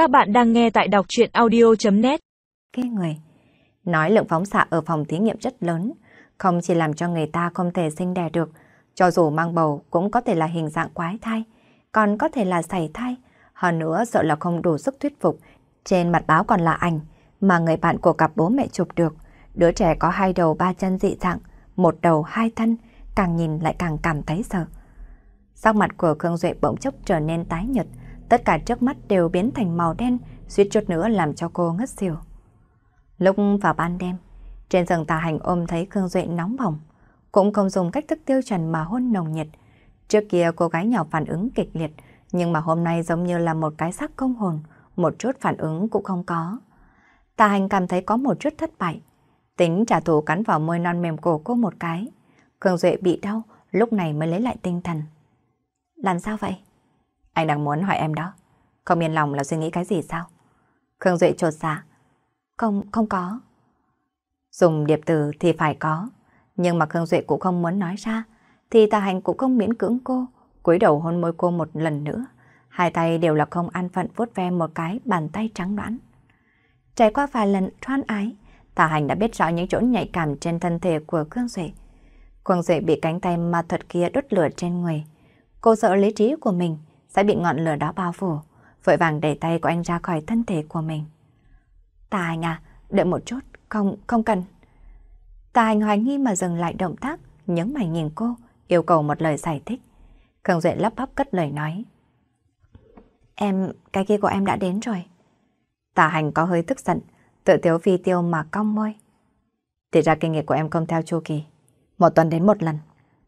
Các bạn đang nghe tại đọc chuyện audio.net Cái người Nói lượng phóng xạ ở phòng thí nghiệm rất lớn, không chỉ làm cho người ta không thể sinh đẻ được, cho dù mang bầu cũng có thể là hình dạng quái thai, còn có thể là sảy thai, hơn nữa sợ là không đủ sức thuyết phục. Trên mặt báo còn là ảnh mà người bạn của cặp bố mẹ chụp được, đứa trẻ có hai đầu ba chân dị dạng, một đầu hai thân, càng nhìn lại càng cảm thấy sợ. Sắc mặt của Khương Duệ bỗng chốc trở nên tái nhợt, tất cả trước mắt đều biến thành màu đen, suýt chút nữa làm cho cô ngất xỉu. Lúc vào ban đêm, trên giường tà hành ôm thấy Khương Duệ nóng bỏng, cũng không dùng cách thức tiêu chuẩn mà hôn nồng nhiệt. Trước kia cô gái nhỏ phản ứng kịch liệt, nhưng mà hôm nay giống như là một cái xác công hồn, một chút phản ứng cũng không có. Tà hành cảm thấy có một chút thất bại. Tính trả thù cắn vào môi non mềm cổ cô một cái. Khương Duệ bị đau, lúc này mới lấy lại tinh thần. Làm sao vậy? Anh đang muốn hỏi em đó. Không yên lòng là suy nghĩ cái gì sao? Khương Duệ trột dạ. Không, không có. Dùng điệp từ thì phải có. Nhưng mà Khương Duệ cũng không muốn nói ra. Thì tà hành cũng không miễn cưỡng cô. cúi đầu hôn môi cô một lần nữa. Hai tay đều là không an phận vuốt ve một cái bàn tay trắng đoán. Trải qua vài lần thoan ái, tà hành đã biết rõ những chỗ nhạy cảm trên thân thể của Khương Duệ. Khương Duệ bị cánh tay ma thuật kia đốt lửa trên người. Cô sợ lý trí của mình sẽ bị ngọn lửa đó bao phủ, vội vàng đẩy tay của anh ra khỏi thân thể của mình. Tà anh à, đợi một chút, không, không cần. Tà hành hoài nghi mà dừng lại động tác, nhấn mày nhìn cô, yêu cầu một lời giải thích. Khương Duệ lắp bắp cất lời nói. Em, cái kia của em đã đến rồi. Tà hành có hơi tức giận, tự tiếu phi tiêu mà cong môi. Thì ra kinh nghiệm của em không theo chu kỳ. Một tuần đến một lần.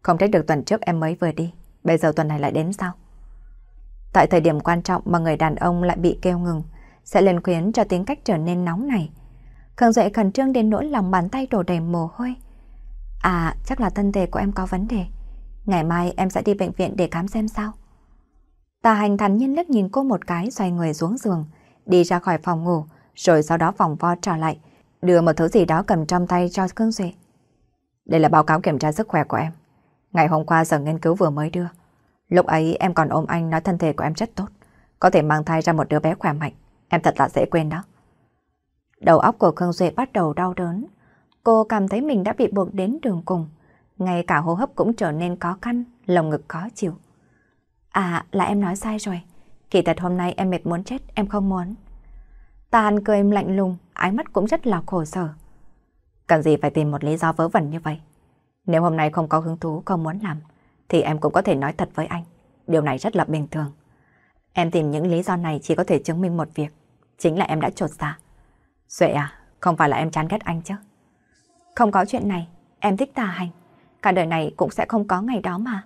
Không trách được tuần trước em mới vừa đi. Bây giờ tuần này lại đến sao? Tại thời điểm quan trọng mà người đàn ông lại bị kêu ngừng, sẽ lên khuyến cho tính cách trở nên nóng này. Khương Duệ khẩn trương đến nỗi lòng bàn tay đổ đầy mồ hôi. À, chắc là thân thể của em có vấn đề. Ngày mai em sẽ đi bệnh viện để khám xem sao. Tà hành thắn nhiên liếc nhìn cô một cái xoay người xuống giường, đi ra khỏi phòng ngủ, rồi sau đó vòng vo trở lại, đưa một thứ gì đó cầm trong tay cho Khương Duệ. Đây là báo cáo kiểm tra sức khỏe của em. Ngày hôm qua giờ nghiên cứu vừa mới đưa. Lúc ấy em còn ôm anh nói thân thể của em rất tốt. Có thể mang thai ra một đứa bé khỏe mạnh. Em thật là dễ quên đó. Đầu óc của Khương Duệ bắt đầu đau đớn. Cô cảm thấy mình đã bị buộc đến đường cùng. Ngay cả hô hấp cũng trở nên khó khăn, lồng ngực khó chịu. À, là em nói sai rồi. Kỳ thật hôm nay em mệt muốn chết, em không muốn. Tàn cười lạnh lùng, ánh mắt cũng rất là khổ sở. Cần gì phải tìm một lý do vớ vẩn như vậy? Nếu hôm nay không có hứng thú không muốn làm, thì em cũng có thể nói thật với anh. Điều này rất là bình thường. Em tìm những lý do này chỉ có thể chứng minh một việc. Chính là em đã trột dạ. Duệ à, không phải là em chán ghét anh chứ? Không có chuyện này, em thích tà hành. Cả đời này cũng sẽ không có ngày đó mà.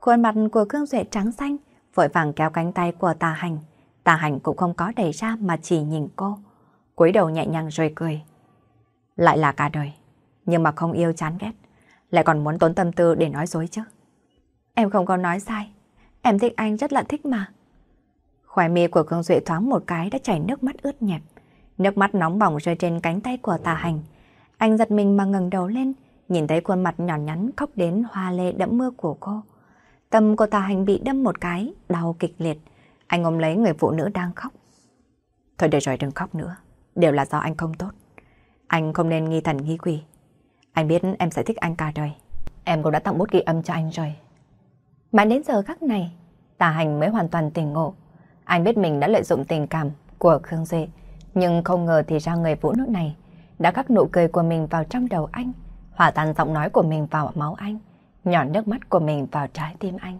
Khuôn mặt của Cương Duệ trắng xanh, vội vàng kéo cánh tay của tà hành. Tà hành cũng không có đẩy ra mà chỉ nhìn cô. cúi đầu nhẹ nhàng rồi cười. Lại là cả đời, nhưng mà không yêu chán ghét. Lại còn muốn tốn tâm tư để nói dối chứ. Em không có nói sai. Em thích anh rất là thích mà. Khoai mi của Khương Duệ thoáng một cái đã chảy nước mắt ướt nhẹp. Nước mắt nóng bỏng rơi trên cánh tay của tà hành. Anh giật mình mà ngẩng đầu lên, nhìn thấy khuôn mặt nhỏ nhắn khóc đến hoa lê đẫm mưa của cô. Tâm của tà hành bị đâm một cái, đau kịch liệt. Anh ôm lấy người phụ nữ đang khóc. Thôi để rồi đừng khóc nữa. Đều là do anh không tốt. Anh không nên nghi thần nghi quỷ. Anh biết em sẽ thích anh cả đời. Em cũng đã tặng bút ghi âm cho anh rồi. Mãi đến giờ khắc này, tà hành mới hoàn toàn tỉnh ngộ. Anh biết mình đã lợi dụng tình cảm của Khương Duy, nhưng không ngờ thì ra người vũ nữ này đã cắt nụ cười của mình vào trong đầu anh, hòa tan giọng nói của mình vào máu anh, nhỏ nước mắt của mình vào trái tim anh.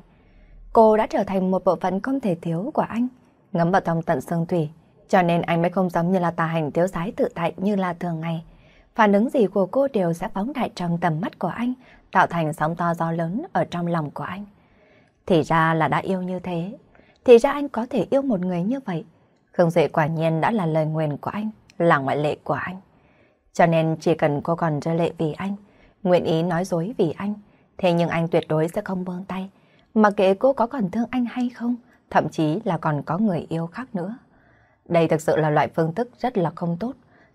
Cô đã trở thành một bộ phận không thể thiếu của anh, ngấm vào trong tận xương thủy, cho nên anh mới không giống như là tà hành thiếu sái tự tại như là thường ngày. Phản ứng gì của cô đều sẽ phóng đại trong tầm mắt của anh, tạo thành sóng to gió lớn ở trong lòng của anh. Thì ra là đã yêu như thế. Thì ra anh có thể yêu một người như vậy. Khương Duệ quả nhiên đã là lời nguyền của anh, là ngoại lệ của anh. Cho nên chỉ cần cô còn rơi lệ vì anh, nguyện ý nói dối vì anh, thế nhưng anh tuyệt đối sẽ không buông tay. Mà kệ cô có còn thương anh hay không, thậm chí là còn có người yêu khác nữa. Đây thực sự là loại phương thức rất là không tốt.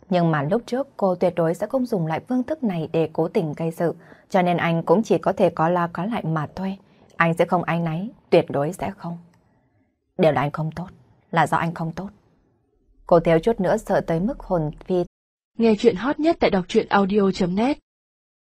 Nhưng mà lúc trước cô tuyệt đối sẽ không dùng lại phương thức này để cố tình gây sự, cho nên anh cũng chỉ có thể có la có lại mà thôi. Anh sẽ không anh náy, tuyệt đối sẽ không. Đều là anh không tốt, là do anh không tốt, Cô thiếu chút nữa sợ tới mức hồn phi. Nghe chuyện hot nhất tại đọc truyện audio.net